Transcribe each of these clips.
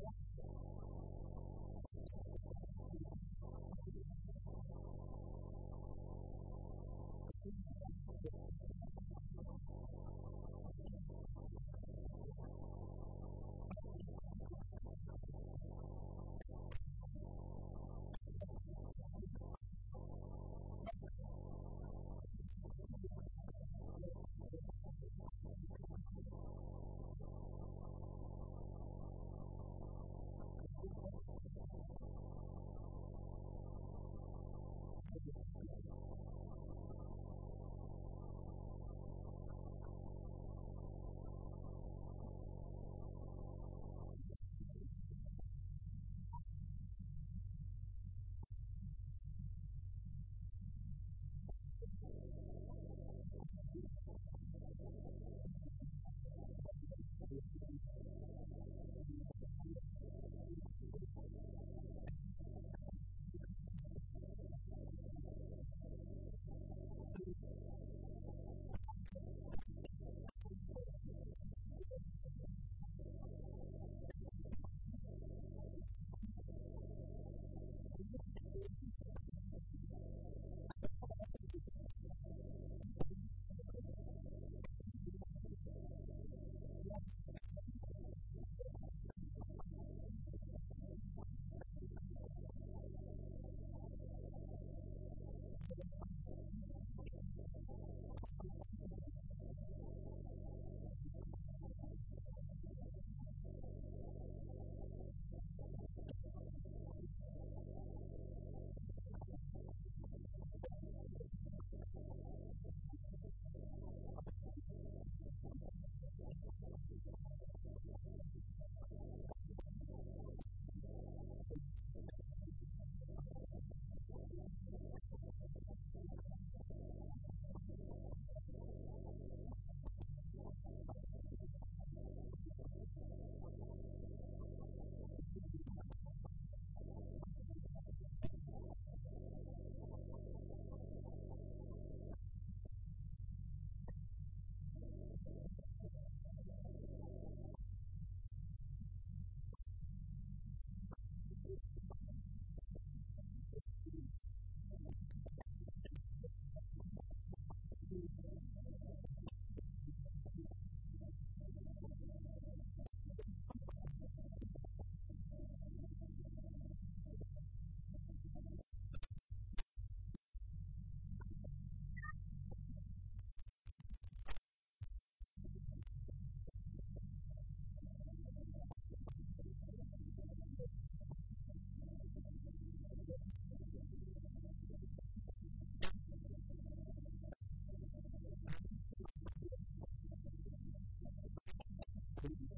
Thank you. completely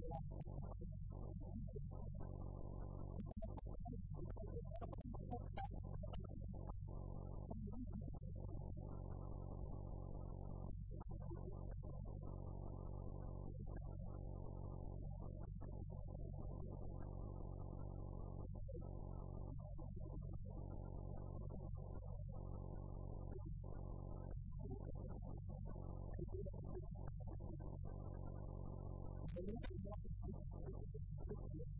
to the Thank you.